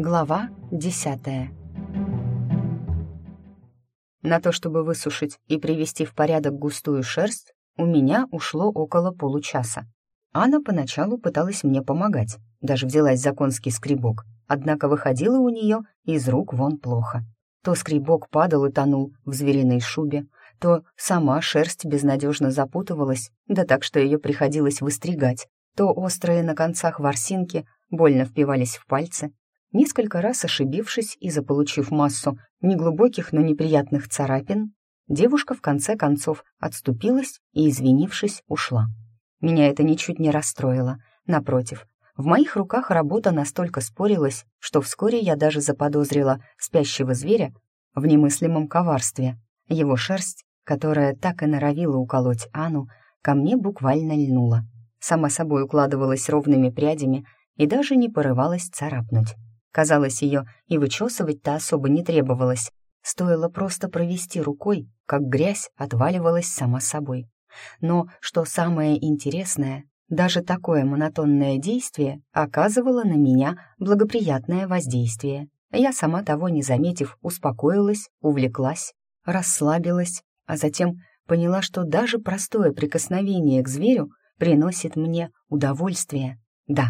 Глава десятая. На то, чтобы высушить и привести в порядок густую шерсть, у меня ушло около получаса. Анна поначалу пыталась мне помогать, даже взялась за конский скребок, однако выходила у нее из рук вон плохо. То скребок падал и тонул в звериной шубе, то сама шерсть безнадежно запутывалась, да так, что ее приходилось выстригать, то острые на концах ворсинки больно впивались в пальцы, Несколько раз ошибившись и заполучив массу неглубоких, но неприятных царапин, девушка в конце концов отступилась и, извинившись, ушла. Меня это ничуть не расстроило. Напротив, в моих руках работа настолько спорилась, что вскоре я даже заподозрила спящего зверя в немыслимом коварстве. Его шерсть, которая так и норовила уколоть Ану, ко мне буквально льнула. Сама собой укладывалась ровными прядями и даже не порывалась царапнуть. Казалось, ее и вычесывать-то особо не требовалось. Стоило просто провести рукой, как грязь отваливалась сама собой. Но, что самое интересное, даже такое монотонное действие оказывало на меня благоприятное воздействие. Я сама того не заметив, успокоилась, увлеклась, расслабилась, а затем поняла, что даже простое прикосновение к зверю приносит мне удовольствие. Да,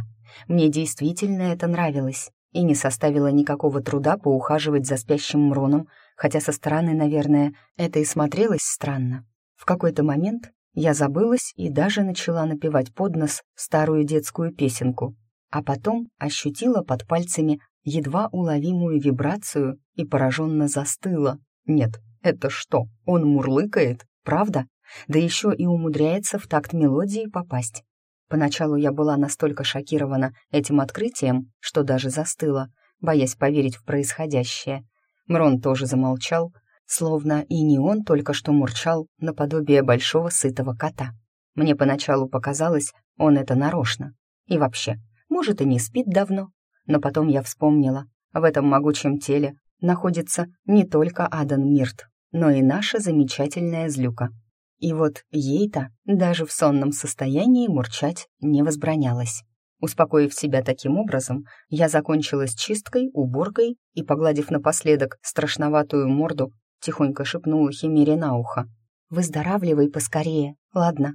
мне действительно это нравилось и не составило никакого труда поухаживать за спящим Мроном, хотя со стороны, наверное, это и смотрелось странно. В какой-то момент я забылась и даже начала напевать под нос старую детскую песенку, а потом ощутила под пальцами едва уловимую вибрацию и пораженно застыла. Нет, это что, он мурлыкает, правда? Да еще и умудряется в такт мелодии попасть. Поначалу я была настолько шокирована этим открытием, что даже застыла, боясь поверить в происходящее. Мрон тоже замолчал, словно и не он только что мурчал наподобие большого сытого кота. Мне поначалу показалось, он это нарочно. И вообще, может, и не спит давно. Но потом я вспомнила, в этом могучем теле находится не только Адан Мирт, но и наша замечательная злюка. И вот ей-то даже в сонном состоянии мурчать не возбранялось. Успокоив себя таким образом, я закончила с чисткой, уборкой и, погладив напоследок страшноватую морду, тихонько шепнула Химере на ухо. «Выздоравливай поскорее, ладно?»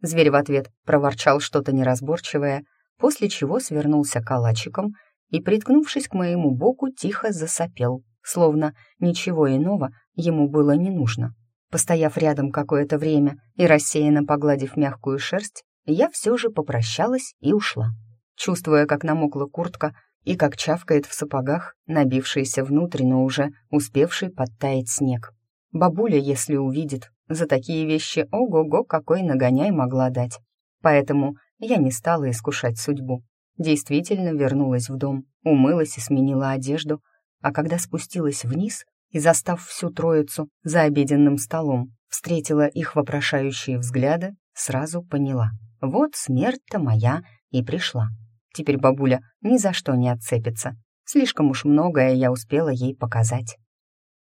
Зверь в ответ проворчал что-то неразборчивое, после чего свернулся калачиком и, приткнувшись к моему боку, тихо засопел, словно ничего иного ему было не нужно. Постояв рядом какое-то время и рассеянно погладив мягкую шерсть, я все же попрощалась и ушла, чувствуя, как намокла куртка и как чавкает в сапогах набившийся внутрь, но уже успевший подтаять снег. Бабуля, если увидит, за такие вещи ого-го какой нагоняй могла дать. Поэтому я не стала искушать судьбу. Действительно вернулась в дом, умылась и сменила одежду, а когда спустилась вниз, и, застав всю троицу за обеденным столом, встретила их вопрошающие взгляды, сразу поняла. Вот смерть-то моя и пришла. Теперь бабуля ни за что не отцепится. Слишком уж многое я успела ей показать.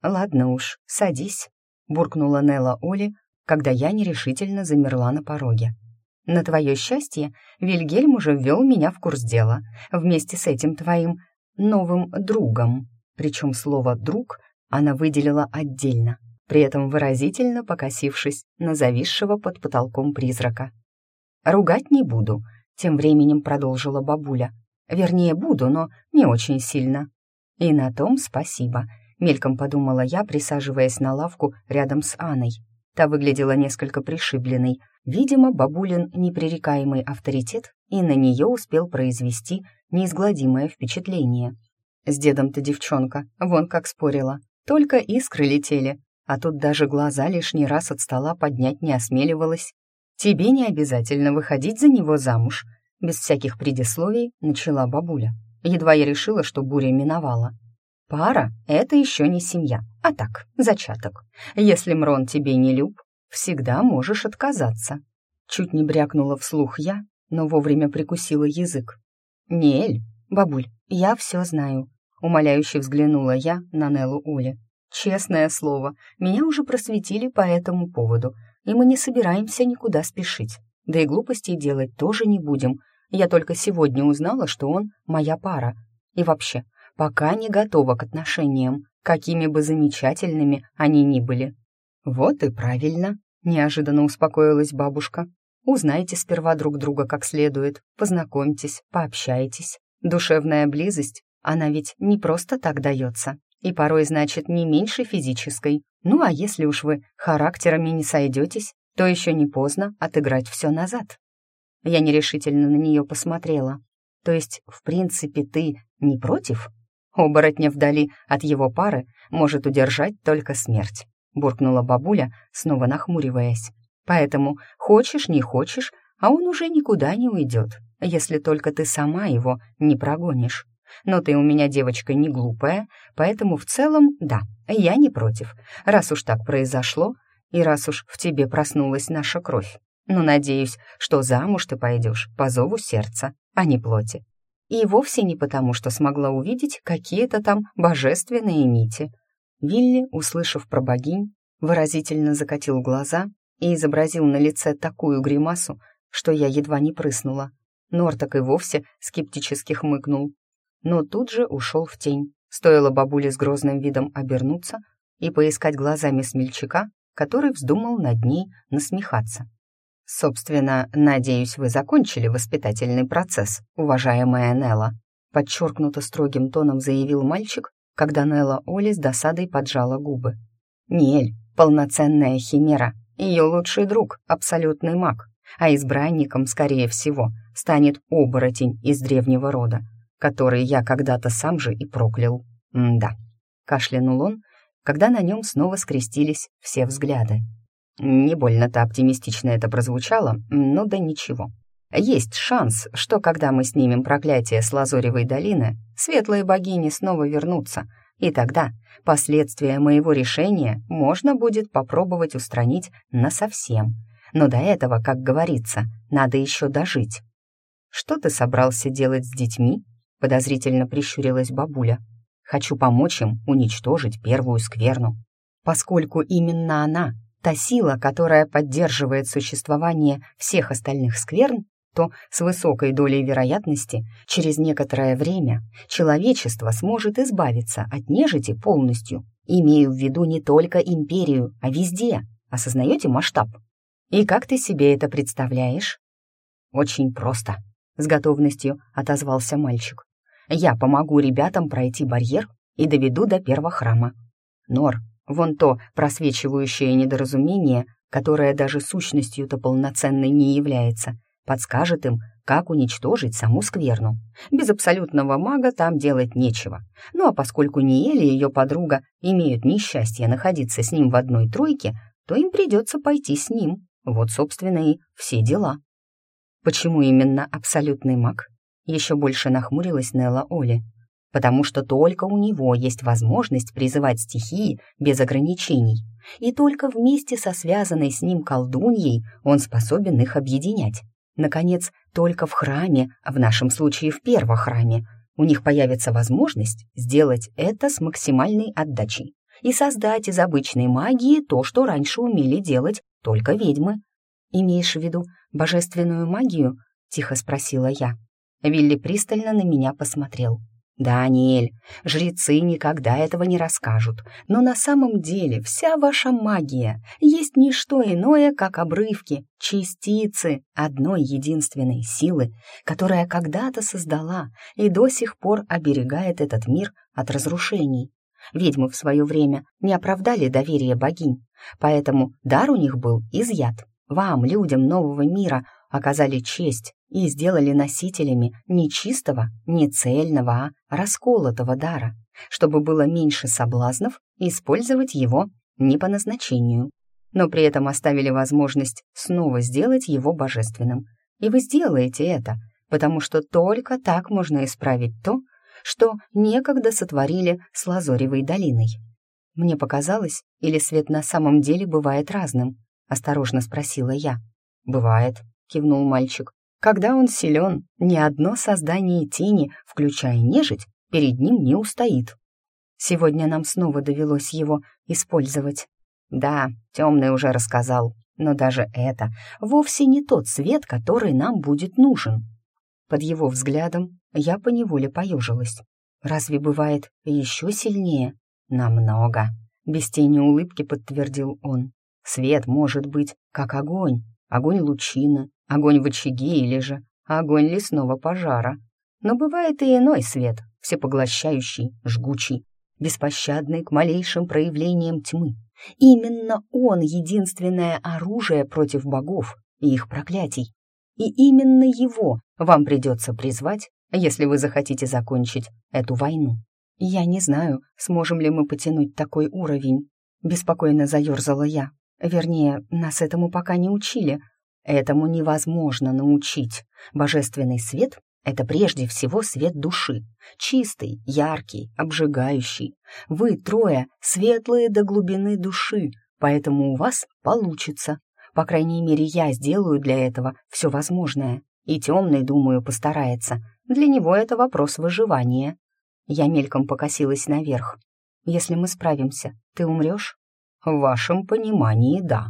«Ладно уж, садись», — буркнула Нелла Оли, когда я нерешительно замерла на пороге. «На твое счастье, Вильгельм уже ввел меня в курс дела вместе с этим твоим новым другом». Причем слово «друг» она выделила отдельно, при этом выразительно покосившись на зависшего под потолком призрака. «Ругать не буду», — тем временем продолжила бабуля. «Вернее, буду, но не очень сильно». «И на том спасибо», — мельком подумала я, присаживаясь на лавку рядом с Анной. Та выглядела несколько пришибленной. Видимо, бабулин непререкаемый авторитет и на нее успел произвести неизгладимое впечатление. С дедом-то девчонка, вон как спорила. Только искры летели, а тут даже глаза лишний раз от стола поднять не осмеливалась. «Тебе не обязательно выходить за него замуж», без всяких предисловий начала бабуля. Едва я решила, что буря миновала. «Пара — это еще не семья, а так, зачаток. Если Мрон тебе не люб, всегда можешь отказаться». Чуть не брякнула вслух я, но вовремя прикусила язык. «Неэль, бабуль, я все знаю. Умоляюще взглянула я на Неллу Ули. «Честное слово, меня уже просветили по этому поводу, и мы не собираемся никуда спешить. Да и глупостей делать тоже не будем. Я только сегодня узнала, что он моя пара. И вообще, пока не готова к отношениям, какими бы замечательными они ни были. Вот и правильно, неожиданно успокоилась бабушка. Узнайте сперва друг друга как следует, познакомьтесь, пообщайтесь. Душевная близость, она ведь не просто так дается, и порой значит не меньше физической. Ну а если уж вы характерами не сойдетесь, то еще не поздно отыграть все назад. Я нерешительно на нее посмотрела. То есть, в принципе, ты не против? Оборотня вдали от его пары может удержать только смерть, буркнула бабуля, снова нахмуриваясь. Поэтому хочешь, не хочешь, а он уже никуда не уйдет, если только ты сама его не прогонишь. Но ты у меня девочка не глупая, поэтому в целом, да, я не против, раз уж так произошло, и раз уж в тебе проснулась наша кровь. Но надеюсь, что замуж ты пойдешь по зову сердца, а не плоти. И вовсе не потому, что смогла увидеть какие-то там божественные нити. Вилли, услышав про богинь, выразительно закатил глаза и изобразил на лице такую гримасу, что я едва не прыснула. Норток и вовсе скептически хмыкнул, но тут же ушел в тень. Стоило бабуле с грозным видом обернуться и поискать глазами смельчака, который вздумал над ней насмехаться. «Собственно, надеюсь, вы закончили воспитательный процесс, уважаемая Нелла», подчеркнуто строгим тоном заявил мальчик, когда Нелла Оли с досадой поджала губы. «Нель, полноценная химера, ее лучший друг, абсолютный маг, а избранником, скорее всего, станет оборотень из древнего рода, который я когда-то сам же и проклял. М-да. Кашлянул он, когда на нем снова скрестились все взгляды. Не больно-то оптимистично это прозвучало, но да ничего. Есть шанс, что когда мы снимем проклятие с Лазоревой долины, светлые богини снова вернутся, и тогда последствия моего решения можно будет попробовать устранить насовсем. Но до этого, как говорится, надо еще дожить. «Что ты собрался делать с детьми?» — подозрительно прищурилась бабуля. «Хочу помочь им уничтожить первую скверну, поскольку именно она, та сила, которая поддерживает существование всех остальных скверн, то с высокой долей вероятности через некоторое время человечество сможет избавиться от нежити полностью. Имею в виду не только империю, а везде. Осознаете масштаб? И как ты себе это представляешь? Очень просто, с готовностью отозвался мальчик. Я помогу ребятам пройти барьер и доведу до первого храма. Нор, вон то просвечивающее недоразумение, которое даже сущностью-то полноценной не является, подскажет им, как уничтожить саму скверну. Без абсолютного мага там делать нечего. Ну а поскольку Ниэль и ее подруга имеют несчастье находиться с ним в одной тройке, то им придется пойти с ним. Вот, собственно, и все дела. Почему именно абсолютный маг? Еще больше нахмурилась Нелла Оли. Потому что только у него есть возможность призывать стихии без ограничений. И только вместе со связанной с ним колдуньей он способен их объединять. Наконец, только в храме, а в нашем случае в первом храме, у них появится возможность сделать это с максимальной отдачей и создать из обычной магии то, что раньше умели делать только ведьмы. «Имеешь в виду божественную магию?» — тихо спросила я. Вилли пристально на меня посмотрел. «Даниэль, жрецы никогда этого не расскажут, но на самом деле вся ваша магия есть не что иное, как обрывки, частицы одной единственной силы, которая когда-то создала и до сих пор оберегает этот мир от разрушений. Ведьмы в свое время не оправдали доверие богинь, поэтому дар у них был изъят. Вам, людям нового мира, оказали честь и сделали носителями не чистого, не цельного, а расколотого дара, чтобы было меньше соблазнов использовать его не по назначению, но при этом оставили возможность снова сделать его божественным. И вы сделаете это, потому что только так можно исправить то, что некогда сотворили с Лазоревой долиной. Мне показалось, или свет на самом деле бывает разным, осторожно спросила я. Бывает, кивнул мальчик. Когда он силен, ни одно создание тени, включая нежить, перед ним не устоит. Сегодня нам снова довелось его использовать. Да, темный уже рассказал, но даже это вовсе не тот свет, который нам будет нужен. Под его взглядом я поневоле поежилась. Разве бывает еще сильнее? Намного. Без тени улыбки подтвердил он. Свет может быть как огонь, огонь лучины, огонь в очаге или же огонь лесного пожара. Но бывает и иной свет, всепоглощающий, жгучий, беспощадный к малейшим проявлениям тьмы. Именно он — единственное оружие против богов и их проклятий. И именно его вам придется призвать, если вы захотите закончить эту войну. Я не знаю, сможем ли мы потянуть такой уровень. Беспокойно заерзала я. Вернее, нас этому пока не учили. Этому невозможно научить. Божественный свет — это прежде всего свет души. Чистый, яркий, обжигающий. Вы трое светлые до глубины души, поэтому у вас получится. По крайней мере, я сделаю для этого все возможное. И темный, думаю, постарается. Для него это вопрос выживания. Я мельком покосилась наверх. Если мы справимся, ты умрешь? В вашем понимании, да.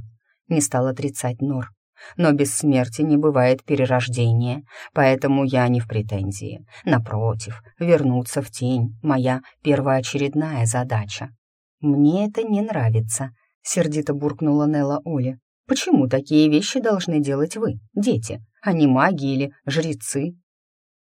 Не стал отрицать Нор. Но без смерти не бывает перерождения, поэтому я не в претензии. Напротив, вернуться в тень — моя первоочередная задача. Мне это не нравится, — сердито буркнула Нелла Оли. Почему такие вещи должны делать вы, дети, а не маги или жрецы?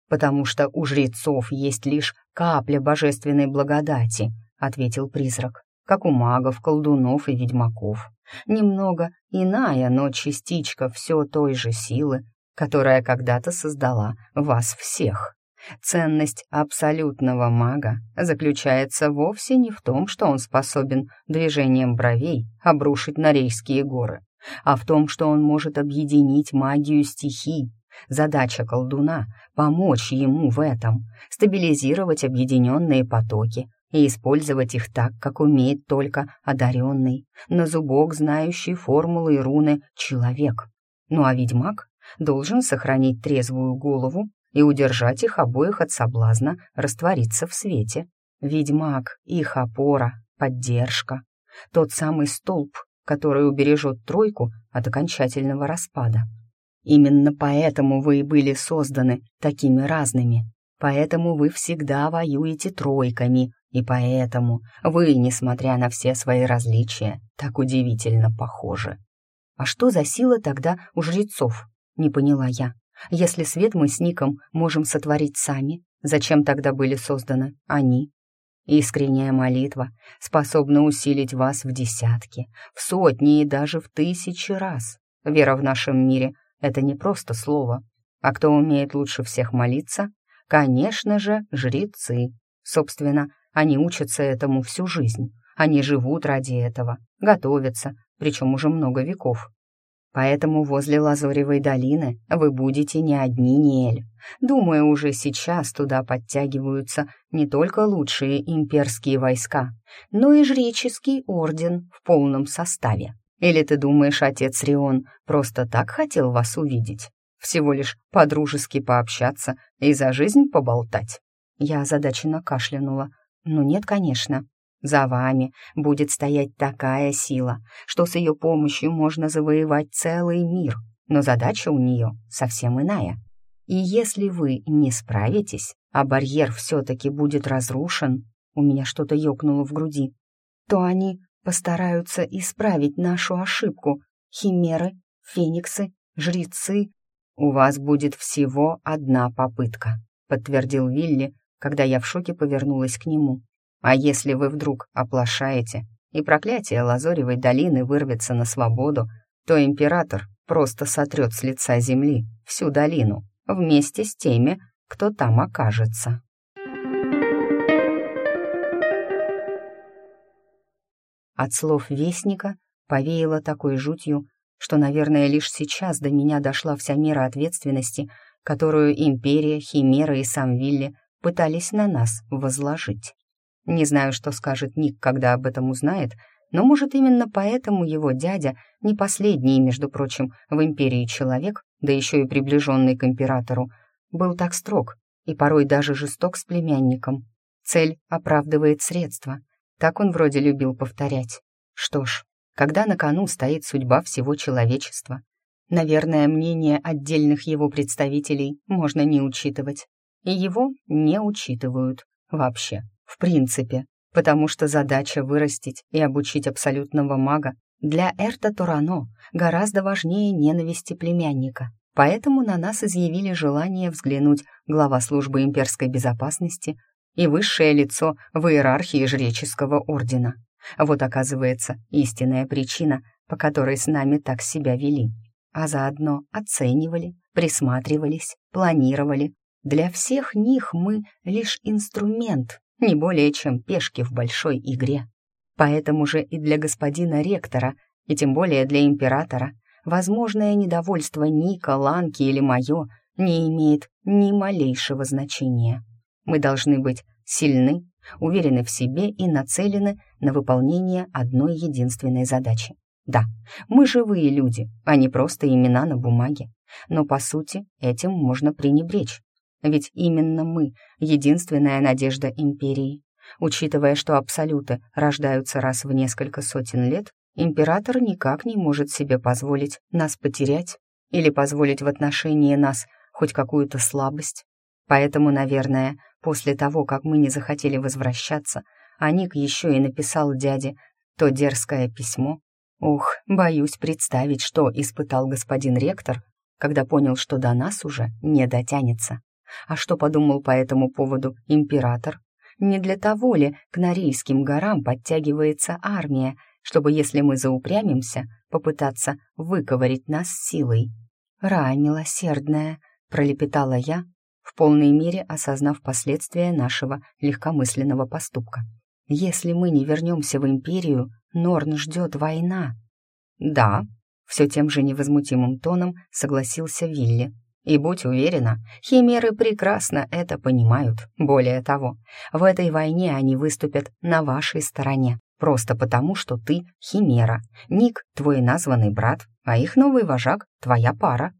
Потому что у жрецов есть лишь капля божественной благодати, ответил призрак, как у магов, колдунов и ведьмаков. Немного иная, но частичка все той же силы, которая когда-то создала вас всех. Ценность абсолютного мага заключается вовсе не в том, что он способен движением бровей обрушить Норейские горы, а в том, что он может объединить магию стихий. Задача колдуна — помочь ему в этом, стабилизировать объединенные потоки и использовать их так, как умеет только одаренный, на зубок знающий формулы и руны человек. Ну а ведьмак должен сохранить трезвую голову и удержать их обоих от соблазна раствориться в свете. Ведьмак — их опора, поддержка, тот самый столб, который убережет тройку от окончательного распада. Именно поэтому вы и были созданы такими разными. Поэтому вы всегда воюете тройками, и поэтому вы, несмотря на все свои различия, так удивительно похожи. А что за сила тогда у жрецов? Не поняла я. Если свет мы с Ником можем сотворить сами, зачем тогда были созданы они? Искренняя молитва способна усилить вас в десятки, в сотни и даже в тысячи раз. Вера в нашем мире — это не просто слово. А кто умеет лучше всех молиться? Конечно же, жрецы. Собственно, они учатся этому всю жизнь. Они живут ради этого, готовятся, причем уже много веков. Поэтому возле Лазоревой долины вы будете не одни, Ниэль. Думаю, уже сейчас туда подтягиваются не только лучшие имперские войска, но и жреческий орден в полном составе. Или ты думаешь, отец Рион просто так хотел вас увидеть? Всего лишь по-дружески пообщаться и за жизнь поболтать?» Я озадаченно кашлянула. «Ну нет, конечно. За вами будет стоять такая сила, что с ее помощью можно завоевать целый мир, но задача у нее совсем иная. И если вы не справитесь, а барьер все-таки будет разрушен, у меня что-то ёкнуло в груди, то они постараются исправить нашу ошибку. Химеры, фениксы, жрецы. У вас будет всего одна попытка, подтвердил Вилли, когда я в шоке повернулась к нему. А если вы вдруг оплошаете, и проклятие Лазоревой долины вырвется на свободу, то император просто сотрет с лица земли всю долину вместе с теми, кто там окажется. От слов вестника повеяло такой жутью, что, наверное, лишь сейчас до меня дошла вся мера ответственности, которую империя, Химера и сам Вилли пытались на нас возложить. Не знаю, что скажет Ник, когда об этом узнает, но, может, именно поэтому его дядя, не последний, между прочим, в империи человек, да еще и приближенный к императору, был так строг и порой даже жесток с племянником. Цель оправдывает средства. Так он вроде любил повторять. Что ж, когда на кону стоит судьба всего человечества, наверное, мнение отдельных его представителей можно не учитывать. И его не учитывают. Вообще, в принципе, потому что задача вырастить и обучить абсолютного мага для Эрта Турано гораздо важнее ненависти племянника. Поэтому на нас изъявили желание взглянуть глава службы имперской безопасности и высшее лицо в иерархии жреческого ордена. Вот, оказывается, истинная причина, по которой с нами так себя вели. А заодно оценивали, присматривались, планировали. Для всех них мы лишь инструмент, не более чем пешки в большой игре. Поэтому же и для господина ректора, и тем более для императора, возможное недовольство Ника, Ланки или мое не имеет ни малейшего значения. Мы должны быть сильны, уверены в себе и нацелены на выполнение одной единственной задачи. Да, мы живые люди, а не просто имена на бумаге. Но, по сути, этим можно пренебречь. Ведь именно мы — единственная надежда империи. Учитывая, что абсолюты рождаются раз в несколько сотен лет, император никак не может себе позволить нас потерять или позволить в отношении нас хоть какую-то слабость. Поэтому, наверное, после того, как мы не захотели возвращаться, а Ник еще и написал дяде то дерзкое письмо. Ух, боюсь представить, что испытал господин ректор, когда понял, что до нас уже не дотянется. А что подумал по этому поводу император? Не для того ли к Норильским горам подтягивается армия, чтобы, если мы заупрямимся, попытаться выковырить нас силой? «Ра, милосердная», — пролепетала я, в полной мере осознав последствия нашего легкомысленного поступка. «Если мы не вернемся в Империю, Норн ждет война». «Да», — все тем же невозмутимым тоном согласился Вилли. «И будь уверена, химеры прекрасно это понимают. Более того, в этой войне они выступят на вашей стороне, просто потому, что ты химера, Ник — твой названный брат, а их новый вожак — твоя пара».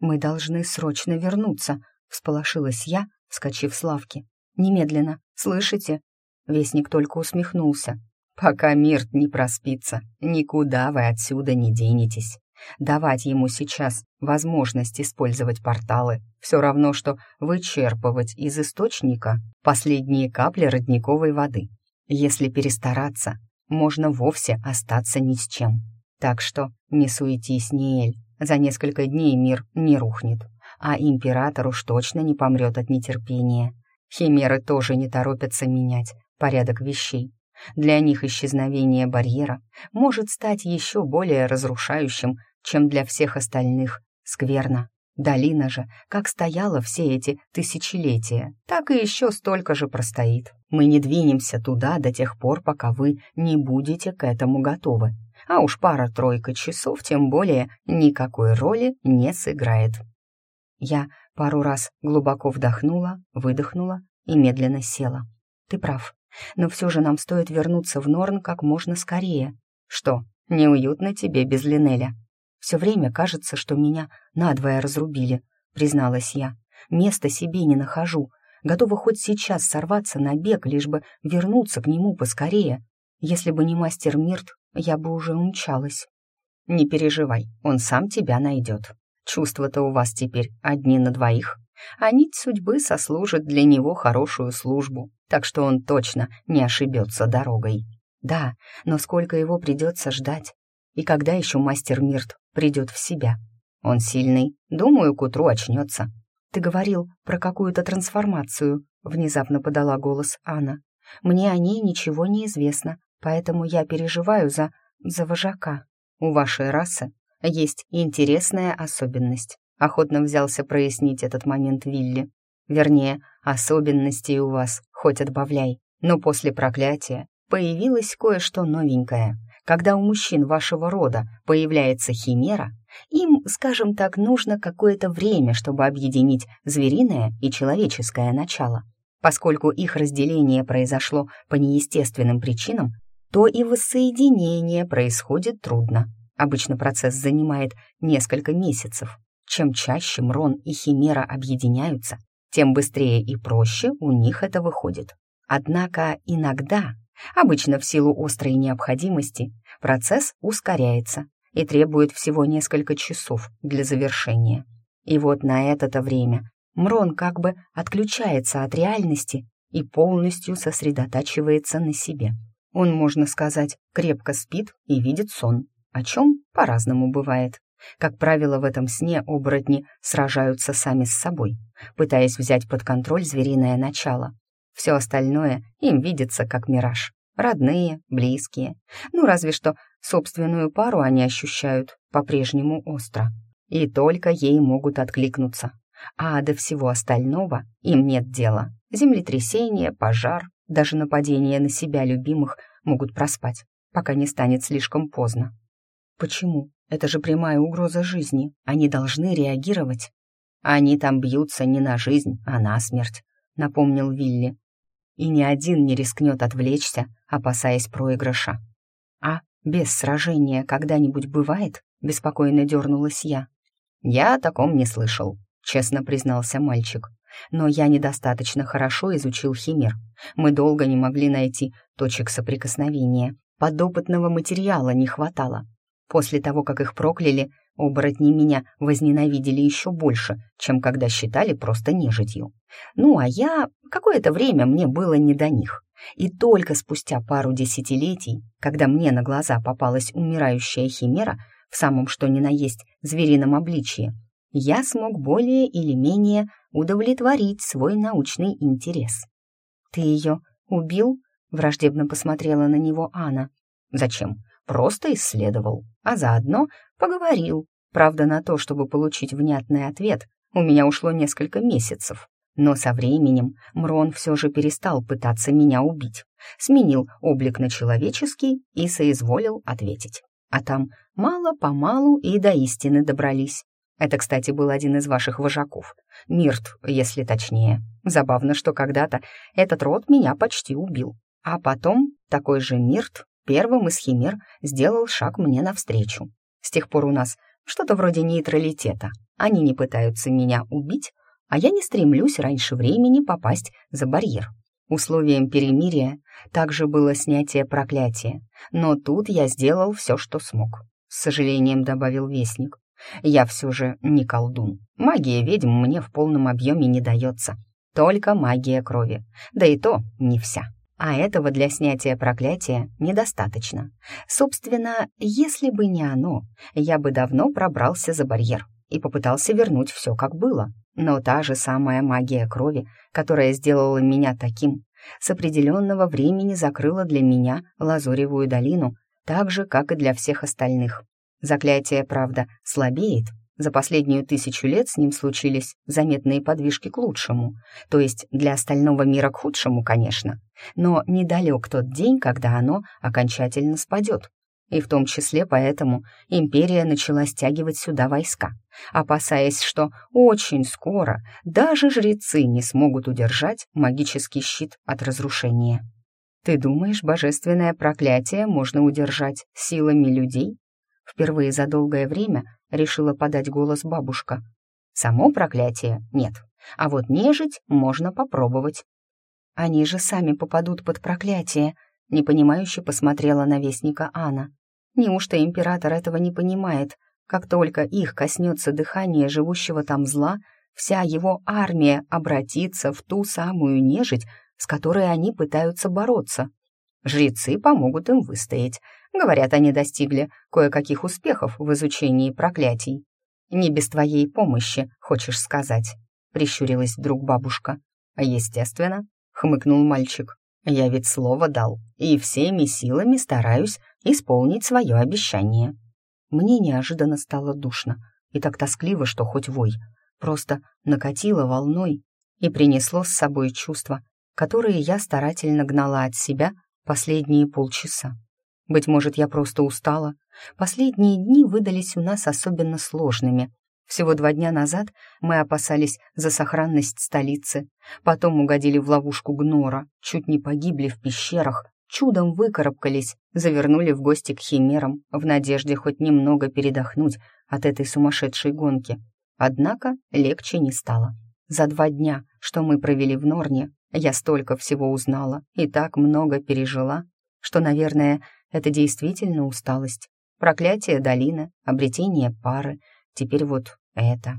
«Мы должны срочно вернуться», Всполошилась я, вскочив с лавки. «Немедленно, слышите?» Вестник только усмехнулся. «Пока Мирт не проспится, никуда вы отсюда не денетесь. Давать ему сейчас возможность использовать порталы все равно, что вычерпывать из источника последние капли родниковой воды. Если перестараться, можно вовсе остаться ни с чем. Так что не суетись, Ниэль, за несколько дней мир не рухнет а император уж точно не помрет от нетерпения. Химеры тоже не торопятся менять порядок вещей. Для них исчезновение барьера может стать еще более разрушающим, чем для всех остальных. Скверно. Долина же, как стояла все эти тысячелетия, так и еще столько же простоит. Мы не двинемся туда до тех пор, пока вы не будете к этому готовы. А уж пара-тройка часов тем более никакой роли не сыграет. Я пару раз глубоко вдохнула, выдохнула и медленно села. Ты прав, но все же нам стоит вернуться в Норн как можно скорее. Что, неуютно тебе без Линеля? Все время кажется, что меня надвое разрубили, призналась я. Места себе не нахожу, готова хоть сейчас сорваться на бег, лишь бы вернуться к нему поскорее. Если бы не мастер Мирт, я бы уже умчалась. Не переживай, он сам тебя найдет. Чувства-то у вас теперь одни на двоих, а нить судьбы сослужит для него хорошую службу, так что он точно не ошибется дорогой. Да, но сколько его придется ждать? И когда еще мастер Мирт придет в себя? Он сильный, думаю, к утру очнется. Ты говорил про какую-то трансформацию, внезапно подала голос Анна. Мне о ней ничего не известно, поэтому я переживаю за... за вожака. У вашей расы есть интересная особенность. Охотно взялся прояснить этот момент Вилли. Вернее, особенностей у вас хоть отбавляй. Но после проклятия появилось кое-что новенькое. Когда у мужчин вашего рода появляется химера, им, скажем так, нужно какое-то время, чтобы объединить звериное и человеческое начало. Поскольку их разделение произошло по неестественным причинам, то и воссоединение происходит трудно. Обычно процесс занимает несколько месяцев. Чем чаще Мрон и Химера объединяются, тем быстрее и проще у них это выходит. Однако иногда, обычно в силу острой необходимости, процесс ускоряется и требует всего несколько часов для завершения. И вот на это-то время Мрон как бы отключается от реальности и полностью сосредотачивается на себе. Он, можно сказать, крепко спит и видит сон, о чем по-разному бывает. Как правило, в этом сне оборотни сражаются сами с собой, пытаясь взять под контроль звериное начало. Все остальное им видится как мираж. Родные, близкие. Ну, разве что собственную пару они ощущают по-прежнему остро. И только ей могут откликнуться. А до всего остального им нет дела. Землетрясение, пожар, даже нападение на себя любимых могут проспать, пока не станет слишком поздно. Почему? Это же прямая угроза жизни. Они должны реагировать. Они там бьются не на жизнь, а на смерть, напомнил Вилли. И ни один не рискнет отвлечься, опасаясь проигрыша. А без сражения когда-нибудь бывает? Беспокойно дернулась я. Я о таком не слышал, честно признался мальчик. Но я недостаточно хорошо изучил химер. Мы долго не могли найти точек соприкосновения. Подопытного материала не хватало. После того, как их прокляли, оборотни меня возненавидели еще больше, чем когда считали просто нежитью. Ну, а я... Какое-то время мне было не до них. И только спустя пару десятилетий, когда мне на глаза попалась умирающая химера в самом что ни на есть зверином обличье, я смог более или менее удовлетворить свой научный интерес. «Ты ее убил?» — враждебно посмотрела на него Анна. «Зачем? Просто исследовал, а заодно поговорил. Правда, на то, чтобы получить внятный ответ, у меня ушло несколько месяцев. Но со временем Мрон все же перестал пытаться меня убить, сменил облик на человеческий и соизволил ответить. А там мало-помалу и до истины добрались. Это, кстати, был один из ваших вожаков. Мирт, если точнее. Забавно, что когда-то этот род меня почти убил. А потом такой же Мирт первым из химер сделал шаг мне навстречу. С тех пор у нас что-то вроде нейтралитета. Они не пытаются меня убить, а я не стремлюсь раньше времени попасть за барьер. Условием перемирия также было снятие проклятия, но тут я сделал все, что смог. С сожалением добавил Вестник. Я все же не колдун. Магия ведьм мне в полном объеме не дается. Только магия крови. Да и то не вся. А этого для снятия проклятия недостаточно. Собственно, если бы не оно, я бы давно пробрался за барьер и попытался вернуть все как было. Но та же самая магия крови, которая сделала меня таким, с определенного времени закрыла для меня Лазуревую долину, так же, как и для всех остальных. Заклятие, правда, слабеет. За последнюю тысячу лет с ним случились заметные подвижки к лучшему, то есть для остального мира к худшему, конечно. Но недалек тот день, когда оно окончательно спадет. И в том числе поэтому империя начала стягивать сюда войска, опасаясь, что очень скоро даже жрецы не смогут удержать магический щит от разрушения. «Ты думаешь, божественное проклятие можно удержать силами людей?» Впервые за долгое время решила подать голос бабушка. «Само проклятие нет, а вот нежить можно попробовать». «Они же сами попадут под проклятие», — непонимающе посмотрела на вестника Анна. Неужто император этого не понимает? Как только их коснется дыхание живущего там зла, вся его армия обратится в ту самую нежить, с которой они пытаются бороться. Жрецы помогут им выстоять. Говорят, они достигли кое-каких успехов в изучении проклятий. «Не без твоей помощи, хочешь сказать», — прищурилась вдруг бабушка. «Естественно», — хмыкнул мальчик. «Я ведь слово дал, и всеми силами стараюсь исполнить свое обещание. Мне неожиданно стало душно и так тоскливо, что хоть вой. Просто накатило волной и принесло с собой чувства, которые я старательно гнала от себя последние полчаса. Быть может, я просто устала. Последние дни выдались у нас особенно сложными. Всего два дня назад мы опасались за сохранность столицы, потом угодили в ловушку гнора, чуть не погибли в пещерах, чудом выкарабкались, завернули в гости к химерам в надежде хоть немного передохнуть от этой сумасшедшей гонки. Однако легче не стало. За два дня, что мы провели в Норне, я столько всего узнала и так много пережила, что, наверное, это действительно усталость. Проклятие долины, обретение пары, теперь вот это.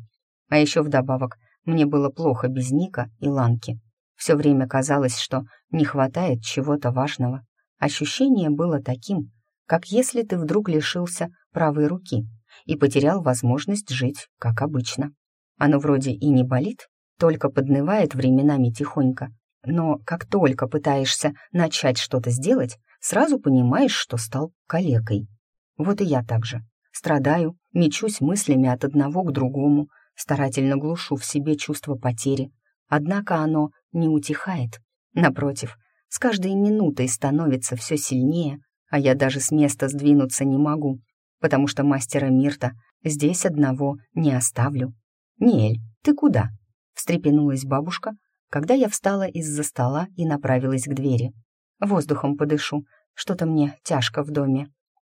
А еще вдобавок мне было плохо без Ника и Ланки. Все время казалось, что не хватает чего-то важного. Ощущение было таким, как если ты вдруг лишился правой руки и потерял возможность жить, как обычно. Оно вроде и не болит, только поднывает временами тихонько, но как только пытаешься начать что-то сделать, сразу понимаешь, что стал калекой. Вот и я так же. Страдаю, мечусь мыслями от одного к другому, старательно глушу в себе чувство потери. Однако оно не утихает. Напротив, с каждой минутой становится все сильнее, а я даже с места сдвинуться не могу, потому что мастера Мирта здесь одного не оставлю. «Нель, ты куда?» — встрепенулась бабушка, когда я встала из-за стола и направилась к двери. «Воздухом подышу, что-то мне тяжко в доме».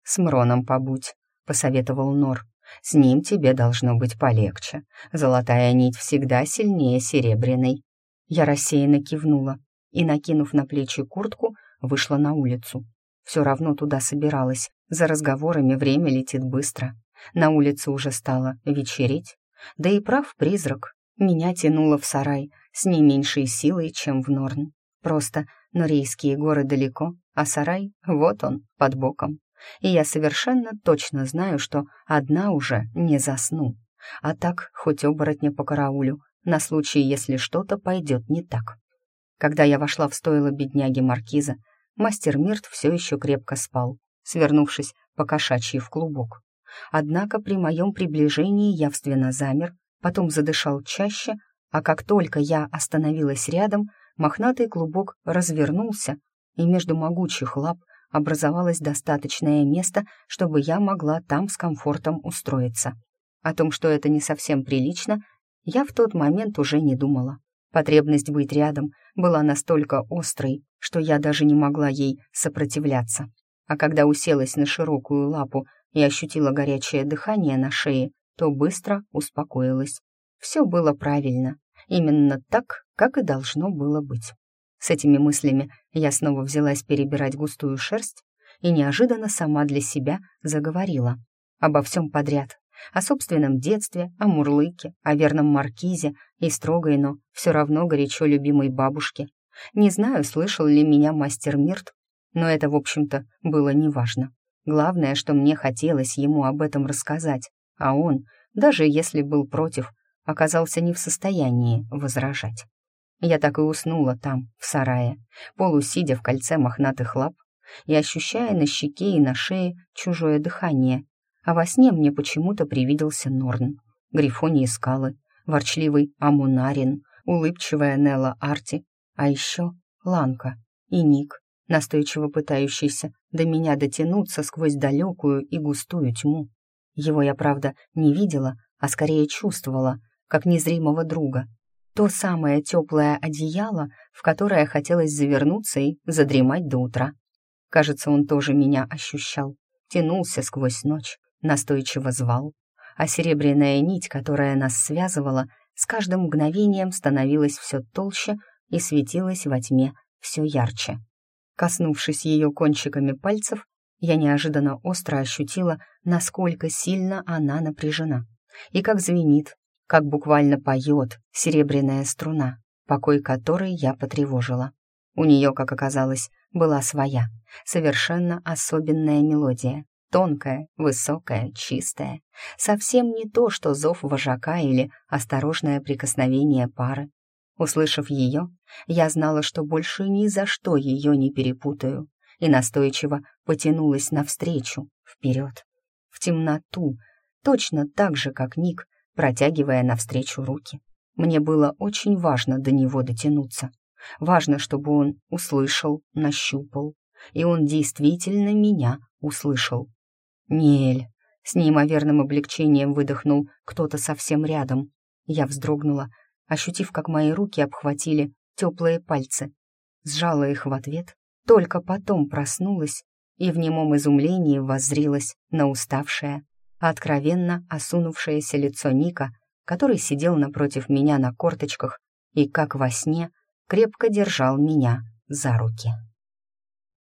«С Мроном побудь», — посоветовал Нор. «С ним тебе должно быть полегче. Золотая нить всегда сильнее серебряной». Я рассеянно кивнула и, накинув на плечи куртку, вышла на улицу. Все равно туда собиралась. За разговорами время летит быстро. На улице уже стало вечереть. Да и прав призрак. Меня тянуло в сарай с не меньшей силой, чем в Норн. Просто Норейские горы далеко, а сарай вот он, под боком. И я совершенно точно знаю, что одна уже не засну. А так хоть оборотня по караулю, на случай, если что-то пойдет не так. Когда я вошла в стойло бедняги Маркиза, мастер Мирт все еще крепко спал, свернувшись по кошачьи в клубок. Однако при моем приближении явственно замер, потом задышал чаще, а как только я остановилась рядом, мохнатый клубок развернулся, и между могучих лап образовалось достаточное место, чтобы я могла там с комфортом устроиться. О том, что это не совсем прилично, я в тот момент уже не думала. Потребность быть рядом была настолько острой, что я даже не могла ей сопротивляться. А когда уселась на широкую лапу и ощутила горячее дыхание на шее, то быстро успокоилась. Все было правильно, именно так, как и должно было быть. С этими мыслями я снова взялась перебирать густую шерсть и неожиданно сама для себя заговорила. Обо всем подряд, о собственном детстве, о Мурлыке, о верном Маркизе и строгой, но все равно горячо любимой бабушке. Не знаю, слышал ли меня мастер Мирт, но это, в общем-то, было неважно. Главное, что мне хотелось ему об этом рассказать, а он, даже если был против, оказался не в состоянии возражать. Я так и уснула там, в сарае, полусидя в кольце мохнатых лап и ощущая на щеке и на шее чужое дыхание, а во сне мне почему-то привиделся Норн, грифонии скалы, ворчливый Амунарин, улыбчивая Нелла Арти, а еще Ланка и Ник, настойчиво пытающийся до меня дотянуться сквозь далекую и густую тьму. Его я, правда, не видела, а скорее чувствовала, как незримого друга. То самое теплое одеяло, в которое хотелось завернуться и задремать до утра. Кажется, он тоже меня ощущал, тянулся сквозь ночь, настойчиво звал, а серебряная нить, которая нас связывала, с каждым мгновением становилась все толще и светилась во тьме все ярче. Коснувшись ее кончиками пальцев, я неожиданно остро ощутила, насколько сильно она напряжена, и как звенит, как буквально поет серебряная струна, покой которой я потревожила. У нее, как оказалось, была своя, совершенно особенная мелодия, Тонкая, высокая, чистая. Совсем не то, что зов вожака или осторожное прикосновение пары. Услышав ее, я знала, что больше ни за что ее не перепутаю, и настойчиво потянулась навстречу, вперед, в темноту, точно так же, как Ник, протягивая навстречу руки. Мне было очень важно до него дотянуться. Важно, чтобы он услышал, нащупал. И он действительно меня услышал. «Нель!» — с неимоверным облегчением выдохнул кто-то совсем рядом. Я вздрогнула, ощутив, как мои руки обхватили теплые пальцы. Сжала их в ответ, только потом проснулась и в немом изумлении воззрилась на уставшее, откровенно осунувшееся лицо Ника, который сидел напротив меня на корточках и, как во сне, крепко держал меня за руки.